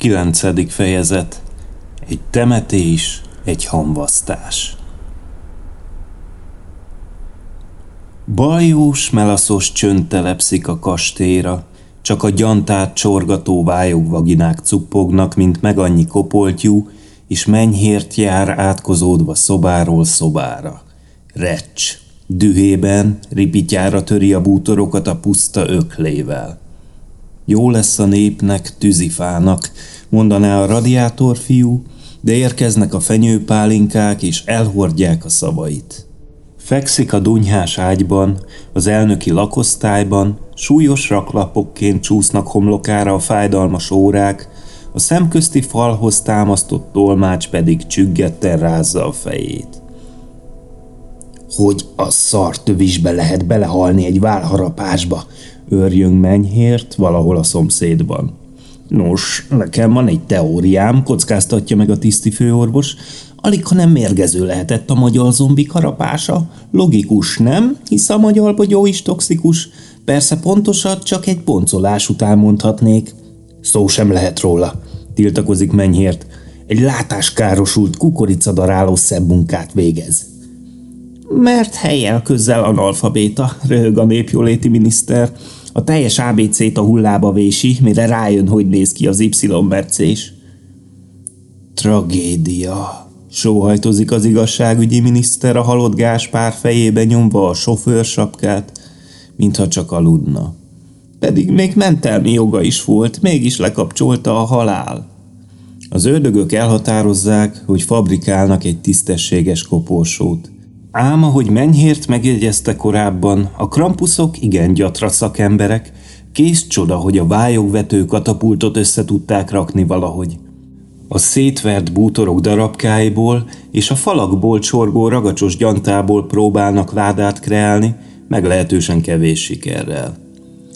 Kilencedik fejezet. Egy temetés, egy hamvasztás. Bajós, melaszos csönd telepszik a kastélyra, csak a gyantát csorgató vályogvaginák cuppognak, mint meg annyi kopoltyú, és mennyhért jár átkozódva szobáról szobára. Recs, dühében ripityára töri a bútorokat a puszta öklével. Jó lesz a népnek, tűzifának, mondaná a radiátor fiú, de érkeznek a fenyőpálinkák, és elhordják a szavait. Fekszik a dunyhás ágyban, az elnöki lakosztályban, súlyos raklapokként csúsznak homlokára a fájdalmas órák, a szemközti falhoz támasztott tolmács pedig csüggetten rázza a fejét. Hogy a szartövisbe lehet belehalni egy válharapásba, őrjön menyhért valahol a szomszédban. Nos, nekem van egy teóriám, kockáztatja meg a tiszti főorvos. Alig, ha nem mérgező lehetett a magyar zombi karapása. Logikus, nem? Hisz a magyar bogyó is toxikus. Persze pontosat csak egy poncolás után mondhatnék. Szó sem lehet róla, tiltakozik menyhért. Egy látáskárosult kukoricadaráló szebb munkát végez. Mert helyel közel analfabéta, röhög a népjóléti miniszter. A teljes ABC-t a hullába vési, mire rájön, hogy néz ki az Y-mercés. Tragédia, sóhajtozik az igazságügyi miniszter a halott Gáspár fejébe nyomva a sofőrsapkát, mintha csak aludna. Pedig még mentelmi joga is volt, mégis lekapcsolta a halál. Az ördögök elhatározzák, hogy fabrikálnak egy tisztességes koporsót – Ám ahogy Mennyhért megjegyezte korábban, a krampuszok igen gyatra szakemberek, kész csoda, hogy a vályogvető katapultot össze tudták rakni valahogy. A szétvert bútorok darabkáiból és a falakból csorgó ragacsos gyantából próbálnak ládát kreálni, meglehetősen kevés sikerrel.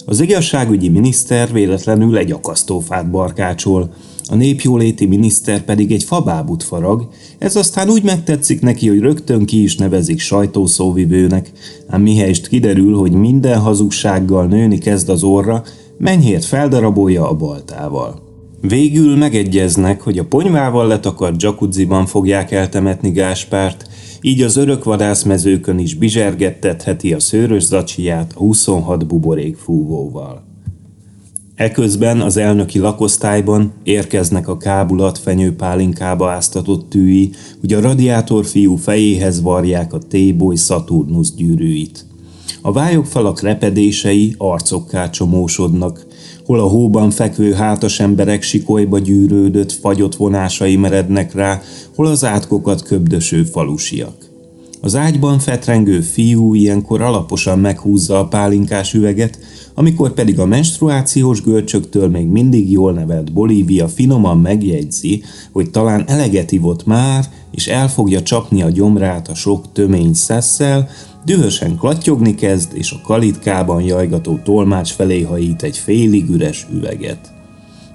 Az igazságügyi miniszter véletlenül egy akasztófát barkácsol, a népjóléti miniszter pedig egy fabábut farag, ez aztán úgy megtetszik neki, hogy rögtön ki is nevezik sajtószóvivőnek, ám mihelyest kiderül, hogy minden hazugsággal nőni kezd az orra, mennyhért feldarabolja a baltával. Végül megegyeznek, hogy a ponyvával letakart jacuzziban fogják eltemetni Gáspárt, így az örökvadászmezőkön is bizsergettetheti a szőrös zacsiját a 26 buborék fúvóval. Eközben az elnöki lakosztályban érkeznek a kábulat fenyőpálinkába áztatott tűi, hogy a radiátor fiú fejéhez varják a téboly Saturnus gyűrűit. A vályogfalak repedései arcokká csomósodnak, hol a hóban fekvő hátas emberek sikolyba gyűrődött, fagyott vonásai merednek rá, hol az átkokat köbdöső falusiak. Az ágyban fetrengő fiú ilyenkor alaposan meghúzza a pálinkás üveget, amikor pedig a menstruációs görcsöktől még mindig jól nevelt Bolívia finoman megjegyzi, hogy talán eleget ivott már, és el fogja csapni a gyomrát a sok tömény szesszel, dühösen klattyogni kezd, és a kalitkában jajgató tolmács felé hajít egy félig üres üveget.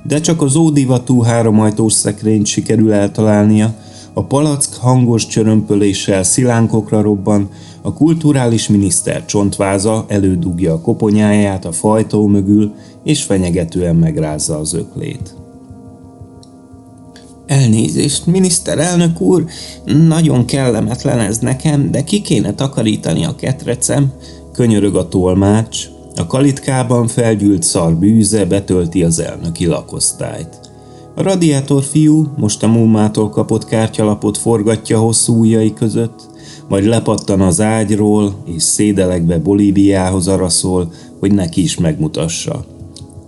De csak az ódivatú háromajtós szekrényt sikerül eltalálnia, a palack hangos csörömpöléssel szilánkokra robban, a kulturális miniszter csontváza elődugja a koponyáját a fajtó mögül, és fenyegetően megrázza az öklét. Elnézést, miniszterelnök úr, nagyon kellemetlen ez nekem, de ki kéne takarítani a ketrecem, könyörög a tolmács, a kalitkában felgyűlt szar bűze betölti az elnöki lakosztályt. A radiátor fiú most a mumától kapott kártyalapot forgatja hosszú ujjai között, majd lepattan az ágyról, és szédelekbe Bolíviához araszol, hogy neki is megmutassa.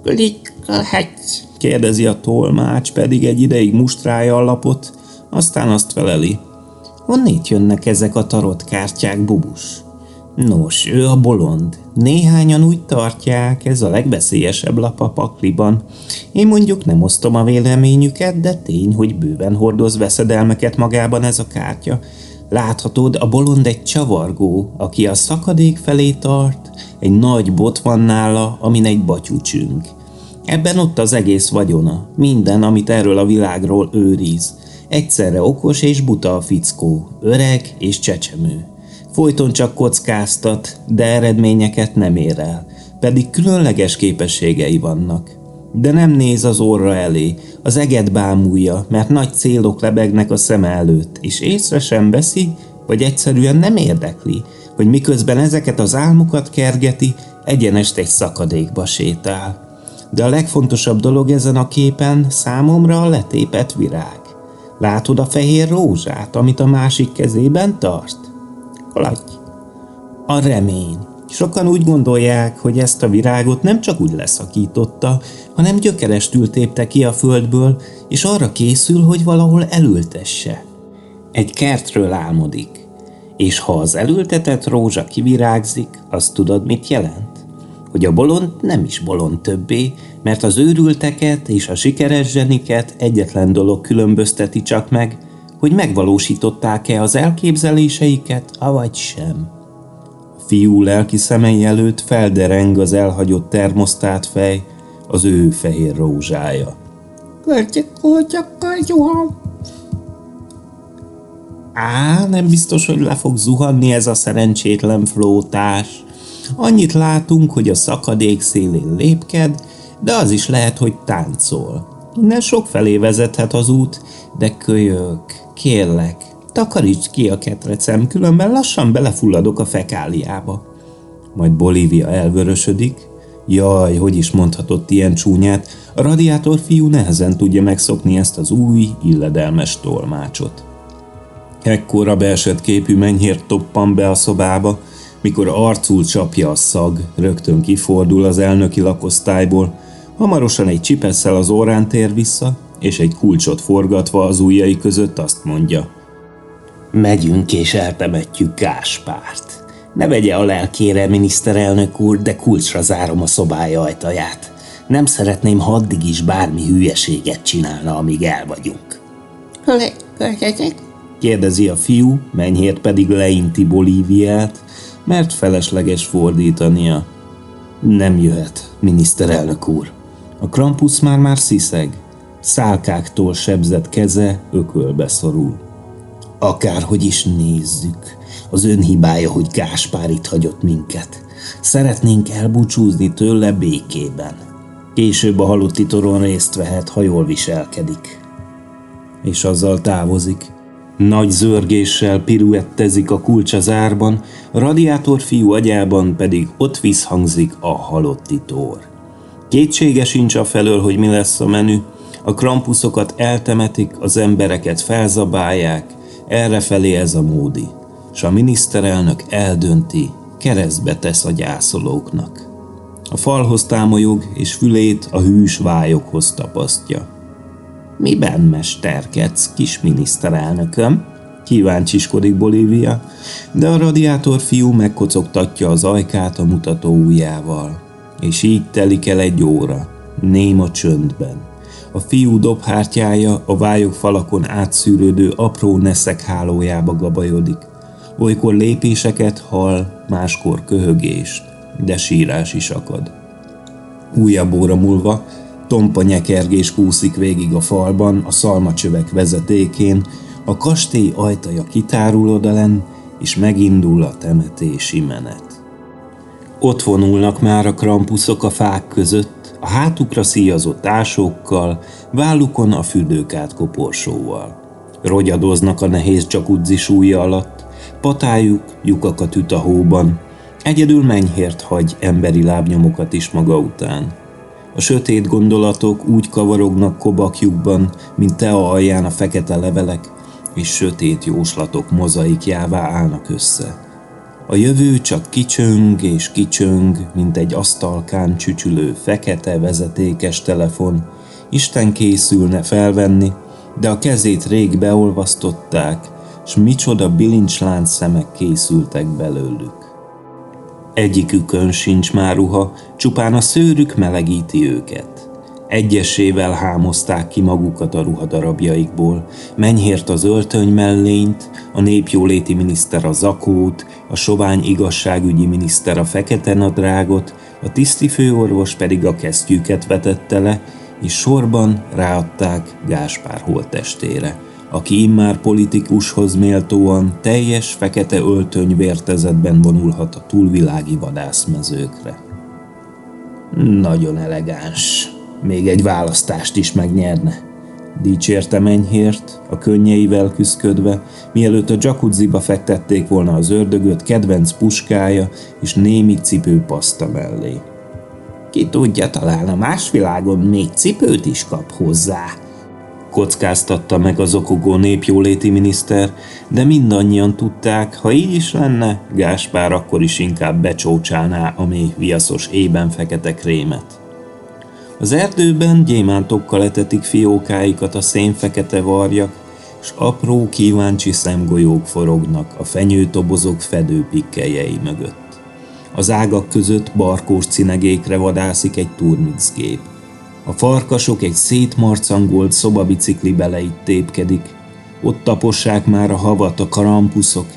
Klikkelhetsz? kérdezi a tolmács, pedig egy ideig mustrája a lapot, aztán azt feleli. Honnét jönnek ezek a tarot kártyák, bubus? Nos, ő a bolond. Néhányan úgy tartják, ez a legbeszélyesebb lap a pakliban. Én mondjuk nem osztom a véleményüket, de tény, hogy bőven hordoz veszedelmeket magában ez a kártya. Láthatod, a bolond egy csavargó, aki a szakadék felé tart, egy nagy bot van nála, amin egy batyúcsünk. Ebben ott az egész vagyona, minden, amit erről a világról őriz. Egyszerre okos és buta a fickó, öreg és csecsemő. Folyton csak kockáztat, de eredményeket nem ér el, pedig különleges képességei vannak. De nem néz az orra elé, az eget bámulja, mert nagy célok lebegnek a szeme előtt, és észre sem veszi, vagy egyszerűen nem érdekli, hogy miközben ezeket az álmokat kergeti, egyenest egy szakadékba sétál. De a legfontosabb dolog ezen a képen számomra a letépet virág. Látod a fehér rózsát, amit a másik kezében tart? Haladj! A remény. Sokan úgy gondolják, hogy ezt a virágot nem csak úgy leszakította, hanem gyökerestül tépte ki a földből, és arra készül, hogy valahol elültesse. Egy kertről álmodik, és ha az elültetett rózsa kivirágzik, azt tudod, mit jelent? Hogy a bolond nem is bolond többé, mert az őrülteket és a sikeres zseniket egyetlen dolog különbözteti csak meg, hogy megvalósították-e az elképzeléseiket, avagy sem. A fiú lelki szemei előtt feldereng az elhagyott termosztát fej, az ő fehér rózsája. Á, nem biztos, hogy le fog zuhanni ez a szerencsétlen flótás. Annyit látunk, hogy a szakadék szélén lépked, de az is lehet, hogy táncol. Innen sok felé vezethet az út, de kölyök, kérlek, takaríts ki a ketrecem, különben lassan belefulladok a fekáliába. Majd Bolívia elvörösödik. Jaj, hogy is mondhatott ilyen csúnyát, a radiátor fiú nehezen tudja megszokni ezt az új, illedelmes tolmácsot. Ekkora beesett képű menyhért toppan be a szobába, mikor arcul csapja a szag, rögtön kifordul az elnöki lakosztályból, hamarosan egy csipesszel az órán tér vissza, és egy kulcsot forgatva az ujjai között azt mondja. Megyünk és eltemetjük Gáspárt. Ne vegye a lelkére, miniszterelnök úr, de kulcsra zárom a szobája ajtaját. Nem szeretném, ha addig is bármi hülyeséget csinálna, amíg el vagyunk. Kérdezi a fiú, menyhért pedig leinti Bolíviát, mert felesleges fordítania. Nem jöhet, miniszterelnök úr. A Krampus már-már sziszeg, szálkáktól sebzett keze ökölbe szorul. Akárhogy is nézzük, az ön hibája, hogy Gáspár itt hagyott minket. Szeretnénk elbúcsúzni tőle békében. Később a halotti toron részt vehet, ha jól viselkedik. És azzal távozik, nagy zörgéssel piruettezik a kulcs az árban, radiátor fiú agyában pedig ott visszhangzik a halotti tor. Kétsége sincs a felől, hogy mi lesz a menü, a krampuszokat eltemetik, az embereket felzabálják, errefelé ez a módi, és a miniszterelnök eldönti, keresztbe tesz a gyászolóknak. A falhoz támolyog, és fülét a hűs vályokhoz tapasztja. Miben mesterkedsz, kis miniszterelnököm? Kíváncsiskodik Bolívia, de a radiátor fiú megkocogtatja az ajkát a mutató ujjával. És így telik el egy óra, néma csöndben. A fiú dobhártyája a vályok falakon átszűrődő apró neszek hálójába gabajodik. Olykor lépéseket hall, máskor köhögést, de sírás is akad. Újabb óra múlva Tompa nyekergés kúszik végig a falban, a szalmacsövek vezetékén, a kastély ajtaja kitárul odalen, és megindul a temetési menet. Ott vonulnak már a krampuszok a fák között, a hátukra szíjazott ásókkal, vállukon a fürdőkát koporsóval. Rogyadoznak a nehéz csakudzi súlya alatt, patájuk lyukakat üt a hóban, egyedül menyhért hagy emberi lábnyomokat is maga után. A sötét gondolatok úgy kavarognak kobakjukban, mint tea alján a fekete levelek, és sötét jóslatok mozaikjává állnak össze. A jövő csak kicsöng és kicsöng, mint egy asztalkán csücsülő fekete vezetékes telefon. Isten készülne felvenni, de a kezét rég beolvasztották, s micsoda bilincslánc szemek készültek belőlük. Egyikükön sincs már ruha, csupán a szőrük melegíti őket. Egyesével hámozták ki magukat a ruhadarabjaikból, menyhért az öltöny mellényt, a népjóléti miniszter a zakót, a sovány igazságügyi miniszter a fekete nadrágot, a tiszti főorvos pedig a kesztyűket vetette le, és sorban ráadták Gáspár holttestére aki immár politikushoz méltóan teljes fekete öltöny vértezetben vonulhat a túlvilági vadászmezőkre. Nagyon elegáns, még egy választást is megnyerne. Dicsérte Menyhért, a könnyeivel küszködve, mielőtt a jacuzziba fektették volna az ördögöt kedvenc puskája és némi cipőpaszta mellé. Ki tudja, talán a más világon még cipőt is kap hozzá. Kockáztatta meg az okogó népjóléti miniszter, de mindannyian tudták, ha így is lenne, Gáspár akkor is inkább becsócsálná a mély viaszos ében fekete krémet. Az erdőben gyémántokkal etetik fiókáikat a szénfekete varjak, s apró kíváncsi szemgolyók forognak a fenyőtobozok fedőpikkeljei mögött. Az ágak között barkós cinegékre vadászik egy turmixgép. A farkasok egy szétmarcangolt szobabicikli beleit tépkedik. Ott tapossák már a havat a karampuszok,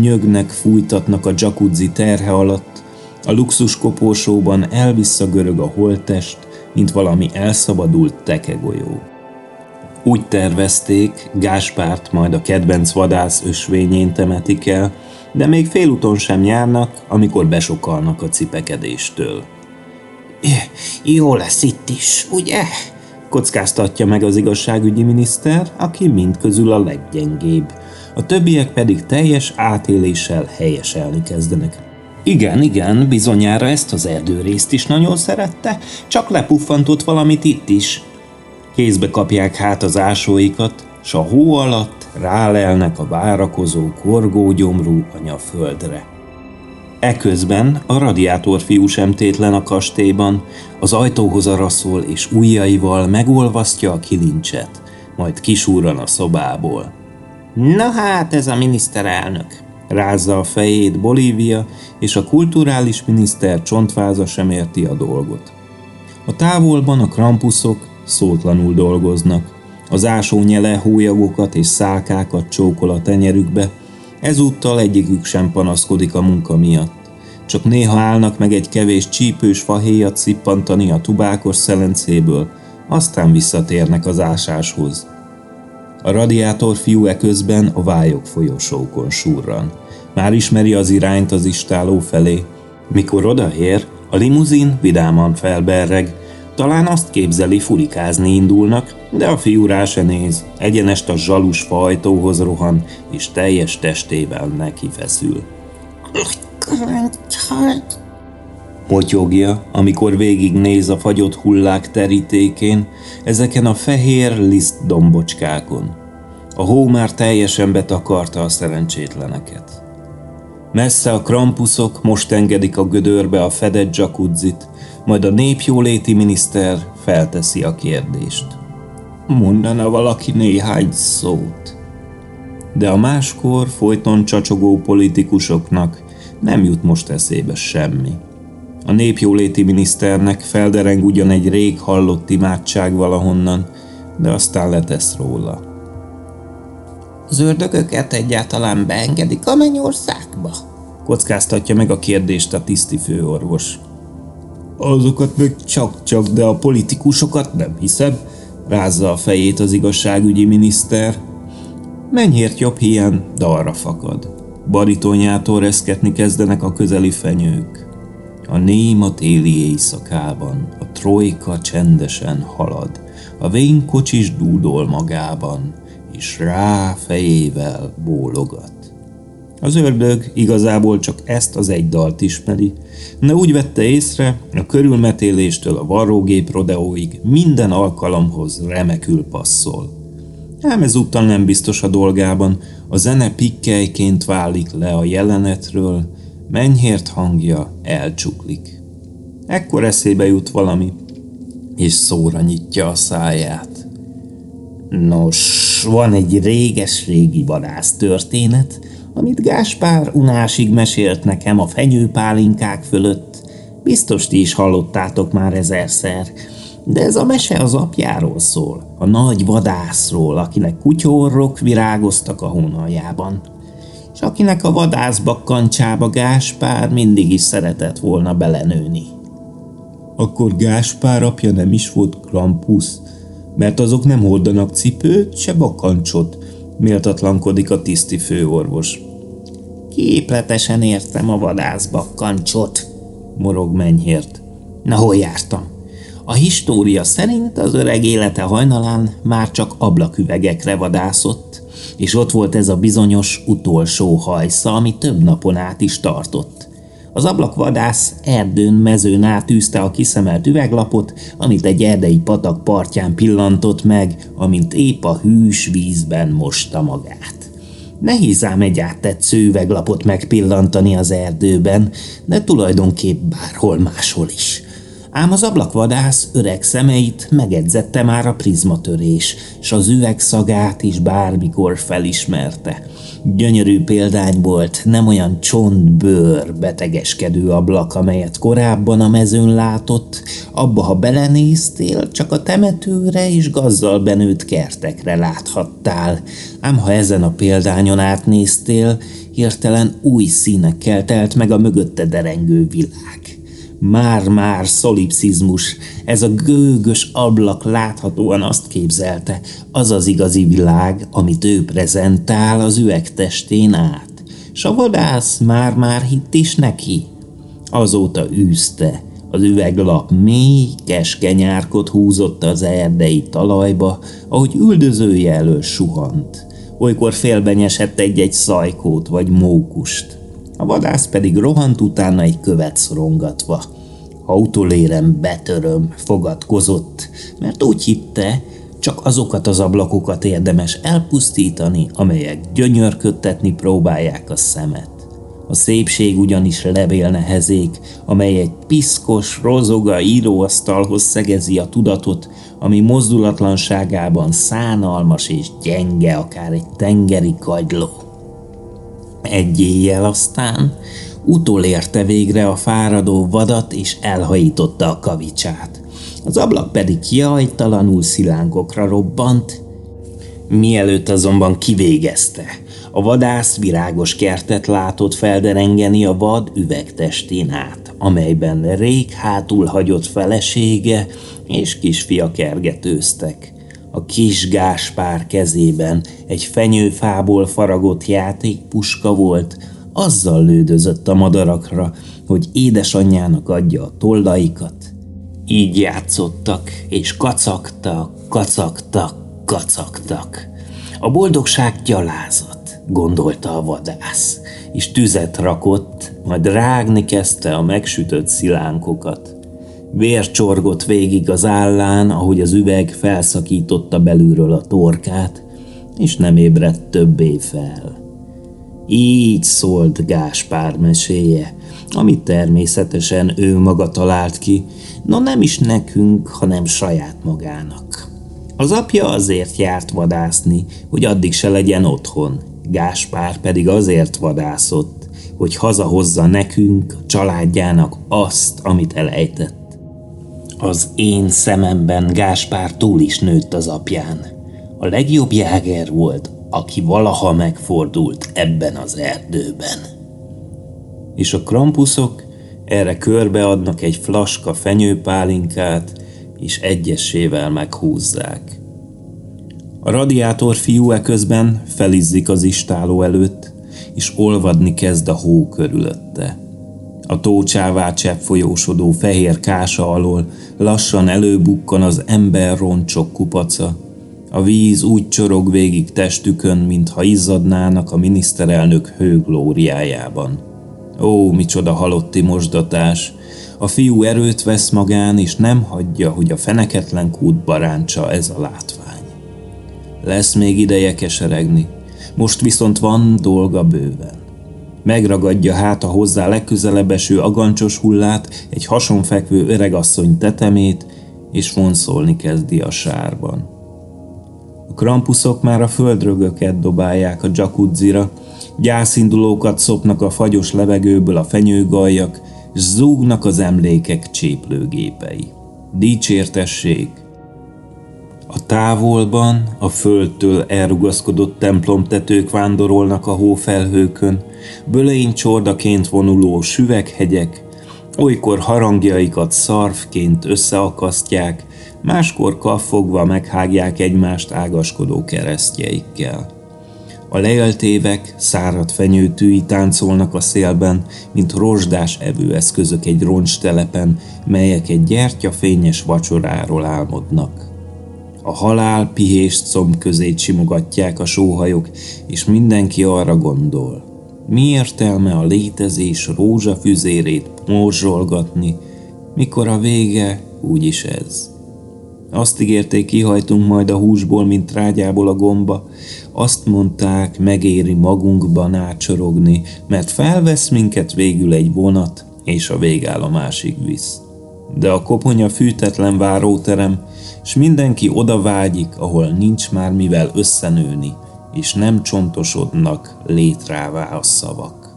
nyögnek, fújtatnak a jacuzzi terhe alatt, a luxus koporsóban elvissza görög a holttest, mint valami elszabadult tekegolyó. Úgy tervezték, Gáspárt majd a kedvenc vadász ösvényén temetik el, de még félúton sem járnak, amikor besokalnak a cipekedéstől. Jó lesz itt is, ugye? Kockáztatja meg az igazságügyi miniszter, aki mind közül a leggyengébb. A többiek pedig teljes átéléssel helyeselni kezdenek. Igen, igen, bizonyára ezt az erdőrészt is nagyon szerette, csak lepuffantott valamit itt is. Kézbe kapják hát az ásóikat, s a hó alatt rálelnek a várakozó korgógyomrú anyaföldre. Eközben a radiátor fiú sem tétlen a kastélyban, az ajtóhoz araszol és ujjaival megolvasztja a kilincset, majd kisúran a szobából. Na hát ez a miniszterelnök, Rázza a fejét Bolívia, és a kulturális miniszter csontváza sem érti a dolgot. A távolban a krampuszok szótlanul dolgoznak. Az ásó nyele hólyagokat és szálkákat csókol a tenyerükbe, ezúttal egyikük sem panaszkodik a munka miatt. Csak néha állnak meg egy kevés csípős fahéjat szippantani a tubákos szelencéből, aztán visszatérnek az ásáshoz. A radiátor fiú közben a vályok folyosókon surran. Már ismeri az irányt az istáló felé. Mikor odaér, a limuzin vidáman felberreg. Talán azt képzeli, furikázni indulnak, de a fiú rá se néz. Egyenest a zsalus fajtóhoz rohan, és teljes testével neki feszül. Motyogja, amikor végignéz a fagyott hullák terítékén, ezeken a fehér liszt dombocskákon. A hó már teljesen betakarta a szerencsétleneket. Messze a krampuszok most engedik a gödörbe a fedett jacuzzit, majd a népjóléti miniszter felteszi a kérdést. Mondana valaki néhány szót. De a máskor folyton csacsogó politikusoknak nem jut most eszébe semmi. A népjóléti miniszternek feldereng ugyan egy rég hallott imádság valahonnan, de aztán letesz róla. Az ördögöket egyáltalán beengedik a mennyországba? Kockáztatja meg a kérdést a tiszti főorvos. Azokat meg csak-csak, de a politikusokat nem hiszem, rázza a fejét az igazságügyi miniszter. Mennyért jobb hiány, arra fakad. Baritonjától reszketni kezdenek a közeli fenyők. A néma téli éjszakában a trojka csendesen halad, a vénkocsis dúdol magában, és rá fejével bólogat. Az ördög igazából csak ezt az egy dalt ismeri, de úgy vette észre, a körülmetéléstől a varrógép rodeóig minden alkalomhoz remekül passzol. Ám ezúttal nem biztos a dolgában, a zene pikkelyként válik le a jelenetről, mennyért hangja elcsuklik. Ekkor eszébe jut valami, és szóra nyitja a száját. Nos, van egy réges-régi vadász történet, amit Gáspár unásig mesélt nekem a fenyőpálinkák fölött. Biztos ti is hallottátok már ezerszer. De ez a mese az apjáról szól, a nagy vadászról, akinek kutyorrok virágoztak a hónaljában. És akinek a vadászbakkancsába Gáspár mindig is szeretett volna belenőni. Akkor Gáspár apja nem is volt Krampusz, mert azok nem hordanak cipőt, se bakancsot, méltatlankodik a tiszti főorvos. Képletesen értem a vadászbakkancsot, morog Menyhért. Na, hol jártam? A história szerint az öreg élete hajnalán már csak ablaküvegekre vadászott, és ott volt ez a bizonyos utolsó hajsza, ami több napon át is tartott. Az ablakvadász erdőn, mezőn átűzte a kiszemelt üveglapot, amit egy erdei patak partján pillantott meg, amint épp a hűs vízben mosta magát. Nehéz ám egy áttetsző üveglapot megpillantani az erdőben, de tulajdonképp bárhol máshol is. Ám az ablakvadász öreg szemeit megedzette már a prizmatörés, s az üveg szagát is bármikor felismerte. Gyönyörű példány volt, nem olyan csontbőr, betegeskedő ablak, amelyet korábban a mezőn látott, abba, ha belenéztél, csak a temetőre és gazzal benőtt kertekre láthattál. Ám ha ezen a példányon átnéztél, hirtelen új színekkel telt meg a mögötte derengő világ. Már-már szolipszizmus, ez a gőgös ablak láthatóan azt képzelte, az az igazi világ, amit ő prezentál az üvegtestén át. S a vadász már-már hitt is neki. Azóta űzte, az üveglap mély, keskeny árkot húzott az erdei talajba, ahogy üldözője elől suhant. Olykor félbenyesett egy-egy szajkót vagy mókust a vadász pedig rohant utána egy követ szorongatva. Ha utolérem betöröm, fogadkozott, mert úgy hitte, csak azokat az ablakokat érdemes elpusztítani, amelyek gyönyörködtetni próbálják a szemet. A szépség ugyanis levélnehezék, amely egy piszkos, rozoga íróasztalhoz szegezi a tudatot, ami mozdulatlanságában szánalmas és gyenge, akár egy tengeri kagyló. Egy éjjel aztán utolérte végre a fáradó vadat, és elhajította a kavicsát. Az ablak pedig jajtalanul szilánkokra robbant, mielőtt azonban kivégezte. A vadász virágos kertet látott felderengeni a vad üvegtestén át, amelyben rég hátul hagyott felesége és kisfia kergetőztek. A kis Gáspár kezében egy fenyőfából faragott játékpuska volt, azzal lődözött a madarakra, hogy édesanyjának adja a tollaikat. Így játszottak, és kacagtak, kacagtak, kacagtak. A boldogság gyalázat, gondolta a vadász, és tüzet rakott, majd rágni kezdte a megsütött szilánkokat. Vér csorgott végig az állán, ahogy az üveg felszakította belülről a torkát, és nem ébredt többé fel. Így szólt Gáspár meséje, amit természetesen ő maga talált ki, no nem is nekünk, hanem saját magának. Az apja azért járt vadászni, hogy addig se legyen otthon, Gáspár pedig azért vadászott, hogy hazahozza nekünk, a családjának azt, amit elejtett. Az én szememben Gáspár túl is nőtt az apján. A legjobb jáger volt, aki valaha megfordult ebben az erdőben. És a krampuszok erre körbeadnak egy flaska fenyőpálinkát, és egyesével meghúzzák. A radiátor fiú eközben felizzik az istáló előtt, és olvadni kezd a hó körülötte. A tócsává csepp folyósodó fehér kása alól lassan előbukkan az ember roncsok kupaca. A víz úgy csorog végig testükön, mintha izzadnának a miniszterelnök hőglóriájában. Ó, micsoda halotti mosdatás! A fiú erőt vesz magán, és nem hagyja, hogy a feneketlen kútba ráncsa ez a látvány. Lesz még ideje keseregni, most viszont van dolga bőven. Megragadja hát a hozzá legközelebb eső agancsos hullát, egy hasonfekvő öregasszony tetemét, és vonszolni kezdi a sárban. A krampuszok már a földrögöket dobálják a jacuzzira, gyászindulókat szopnak a fagyos levegőből a fenyőgaljak, és zúgnak az emlékek cséplőgépei. Dicsértesség! A távolban a földtől elrugaszkodott templomtetők vándorolnak a hófelhőkön, bölein csordaként vonuló süveghegyek, olykor harangjaikat szarvként összeakasztják, máskor kaffogva meghágják egymást ágaskodó keresztjeikkel. A leöltévek, szárad fenyőtűi táncolnak a szélben, mint rozsdás evőeszközök egy roncstelepen, melyek egy gyertyafényes vacsoráról álmodnak. A halál pihést szomb közé simogatják a sóhajok, és mindenki arra gondol. Mi értelme a létezés rózsafüzérét morzsolgatni, mikor a vége úgyis ez. Azt ígérték, kihajtunk majd a húsból, mint trágyából a gomba. Azt mondták, megéri magunkban ácsorogni, mert felvesz minket végül egy vonat, és a végállomásig visz. De a koponya fűtetlen váróterem, és mindenki oda vágyik, ahol nincs már mivel összenőni, és nem csontosodnak létrává a szavak.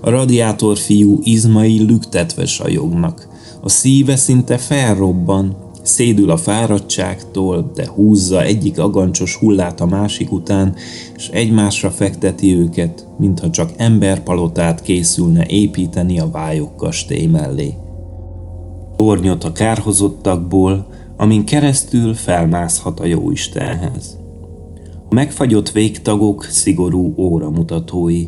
A radiátor fiú izmai lüktetve sajognak. A szíve szinte felrobban, szédül a fáradtságtól, de húzza egyik agancsos hullát a másik után, és egymásra fekteti őket, mintha csak emberpalotát készülne építeni a vályok kastély mellé. Tornyot a kárhozottakból, amin keresztül felmászhat a jóistenhez. A megfagyott végtagok szigorú óramutatói,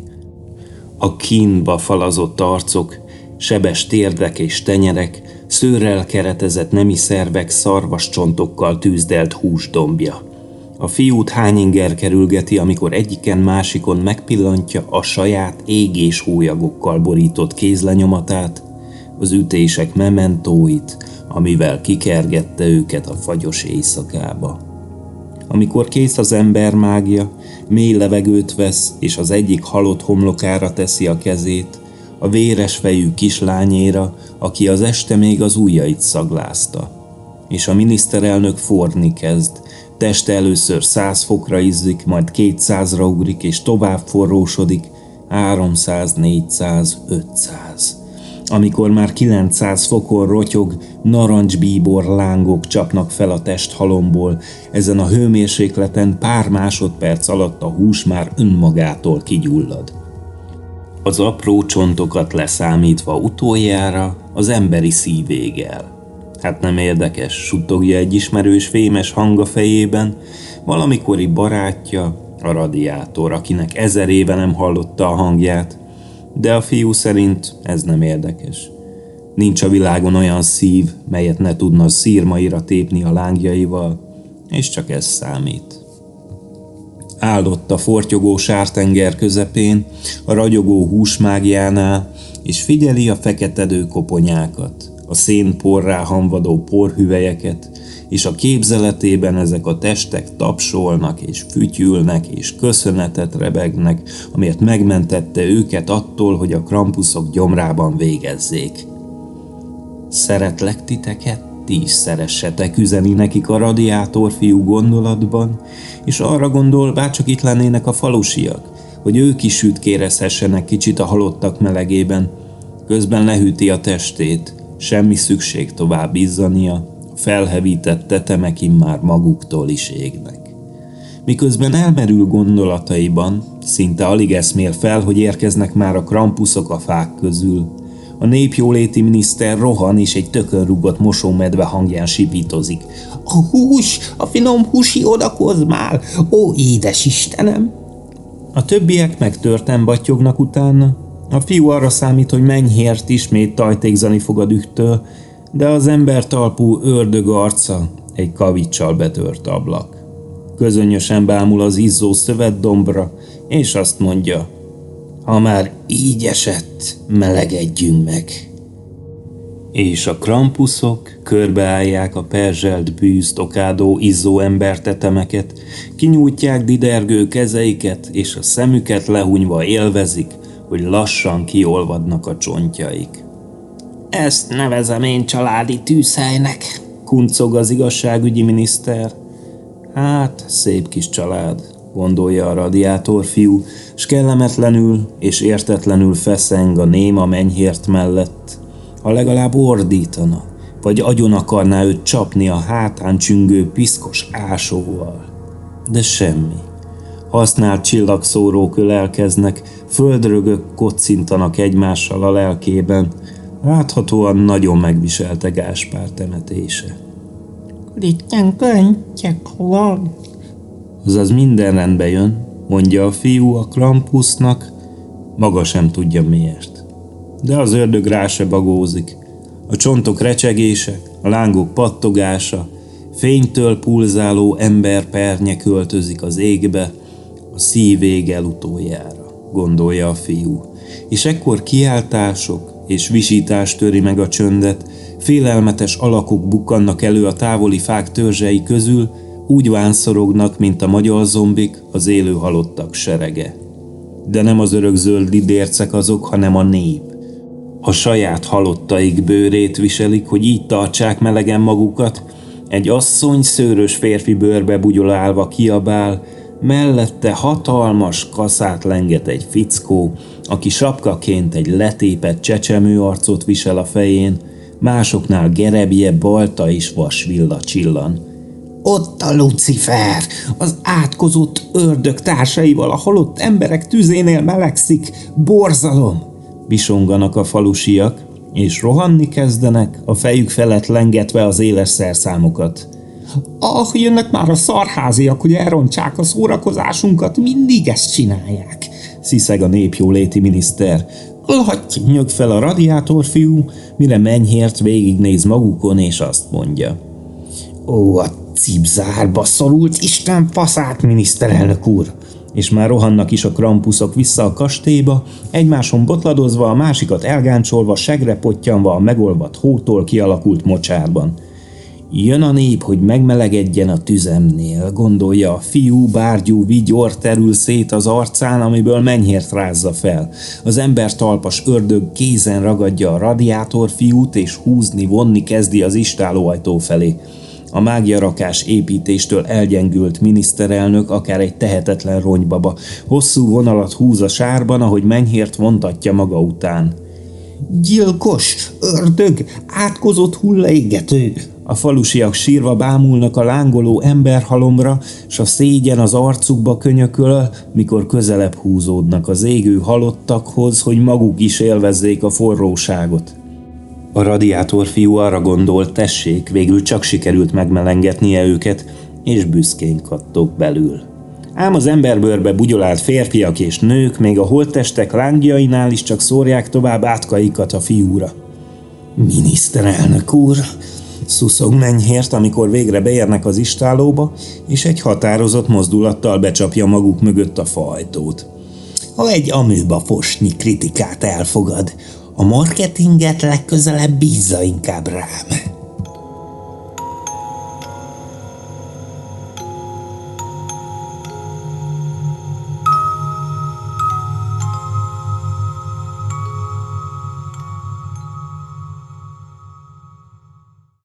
a kínba falazott arcok, sebes térdek és tenyerek, szőrrel keretezett nemi szervek szarvascsontokkal tűzdelt húsdombja. A fiút hányinger kerülgeti, amikor egyiken másikon megpillantja a saját égés hólyagokkal borított kézlenyomatát, az ütések mementóit, amivel kikergette őket a fagyos éjszakába. Amikor kész az ember mágia, mély levegőt vesz, és az egyik halott homlokára teszi a kezét, a véres fejű kislányéra, aki az este még az ujjait szaglázta. És a miniszterelnök forni kezd, teste először száz fokra izzik, majd kétszázra ugrik, és tovább forrósodik, 300, 400, 500 amikor már 900 fokon rotyog, narancsbíbor lángok csapnak fel a testhalomból, ezen a hőmérsékleten pár másodperc alatt a hús már önmagától kigyullad. Az apró csontokat leszámítva utoljára az emberi szívégel. Hát nem érdekes, suttogja egy ismerős fémes hang a fejében, valamikori barátja, a radiátor, akinek ezer éve nem hallotta a hangját, de a fiú szerint ez nem érdekes. Nincs a világon olyan szív, melyet ne tudna szírmaira tépni a lángjaival, és csak ez számít. Áldott a fortyogó sártenger közepén, a ragyogó húsmágjánál, és figyeli a feketedő koponyákat, a szénporrá hamvadó porhüvelyeket, és a képzeletében ezek a testek tapsolnak és fütyülnek és köszönetet rebegnek, amiért megmentette őket attól, hogy a krampuszok gyomrában végezzék. Szeretlek titeket, ti is szeressetek, üzeni nekik a radiátor fiú gondolatban, és arra gondol, bárcsak itt lennének a falusiak, hogy ők is sütkérezhessenek kicsit a halottak melegében, közben lehűti a testét, semmi szükség tovább izzania, felhevített tetemek immár maguktól is égnek. Miközben elmerül gondolataiban, szinte alig eszmél fel, hogy érkeznek már a krampuszok a fák közül. A népjóléti miniszter rohan és egy tökönrugott mosómedve hangján sipítozik. A hús, a finom húsi odakozmál, ó édes Istenem! A többiek megtörten batyognak utána. A fiú arra számít, hogy mennyhért ismét tajtékzani fog a dühtől, de az ember talpú ördög arca egy kavicsal betört ablak. Közönösen bámul az izzó szövetdombra, és azt mondja, ha már így esett, melegedjünk meg. És a krampuszok körbeállják a perzselt bűzt okádó izzó embertetemeket, kinyújtják didergő kezeiket, és a szemüket lehunyva élvezik, hogy lassan kiolvadnak a csontjaik. Ezt nevezem én családi tűzhelynek, kuncog az igazságügyi miniszter. Hát, szép kis család, gondolja a radiátor fiú, s kellemetlenül és értetlenül feszeng a néma menyhért mellett. Ha legalább ordítana, vagy agyon akarná őt csapni a hátán csüngő piszkos ásóval. De semmi. Használt csillagszórók ölelkeznek, földrögök kocintanak egymással a lelkében, Láthatóan nagyon megviselte Gáspár temetése. Ritten könyvek van, Azaz minden rendbe jön, mondja a fiú a Krampusnak, maga sem tudja miért. De az ördög rá se bagózik. A csontok recsegése, a lángok pattogása, fénytől pulzáló emberpernye költözik az égbe, a szív ég el utoljára, gondolja a fiú. És ekkor kiáltások és visítás töri meg a csöndet, félelmetes alakok bukkannak elő a távoli fák törzsei közül, úgy vánszorognak, mint a magyar zombik, az élő halottak serege. De nem az örökzöld lidércek azok, hanem a nép. A saját halottaik bőrét viselik, hogy így tartsák melegen magukat, egy asszony szőrös férfi bőrbe bugyolálva kiabál, mellette hatalmas kaszát lenget egy fickó, aki sapkaként egy letépett csecsemő arcot visel a fején, másoknál gerebje, balta és vasvilla csillan. Ott a Lucifer, az átkozott ördög társaival a halott emberek tüzénél melegszik, borzalom! Bisonganak a falusiak, és rohanni kezdenek, a fejük felett lengetve az éles szerszámokat. Ah, jönnek már a szarháziak, hogy elrontsák a szórakozásunkat, mindig ezt csinálják, sziszeg a népjóléti miniszter. Hagyj, nyög fel a radiátor fiú, mire mennyhért végignéz magukon, és azt mondja. Ó, a cipzárba szorult Isten faszát, miniszterelnök úr! És már rohannak is a krampuszok vissza a kastélyba, egymáson botladozva, a másikat elgáncsolva, segre pottyanva a megolvadt hótól kialakult mocsárban. Jön a nép, hogy megmelegedjen a tüzemnél, gondolja a fiú, bárgyú vigyor terül szét az arcán, amiből mennyért rázza fel. Az ember talpas ördög kézen ragadja a radiátor fiút, és húzni, vonni kezdi az istálóajtó felé. A mágiarakás építéstől elgyengült miniszterelnök akár egy tehetetlen ronybaba. Hosszú vonalat húz a sárban, ahogy mennyért vontatja maga után. Gyilkos, ördög, átkozott hullaégető! A falusiak sírva bámulnak a lángoló emberhalomra, s a szégyen az arcukba könyököl, mikor közelebb húzódnak az égő halottakhoz, hogy maguk is élvezzék a forróságot. A radiátor fiú arra gondolt, tessék, végül csak sikerült megmelengetnie őket, és büszkén kattok belül. Ám az emberbőrbe bugyolált férfiak és nők még a holttestek lángjainál is csak szórják tovább átkaikat a fiúra. Miniszterelnök úr, szuszog mennyhért, amikor végre beérnek az istálóba, és egy határozott mozdulattal becsapja maguk mögött a fajtót. Ha egy amőba fosnyi kritikát elfogad, a marketinget legközelebb bízza inkább rám.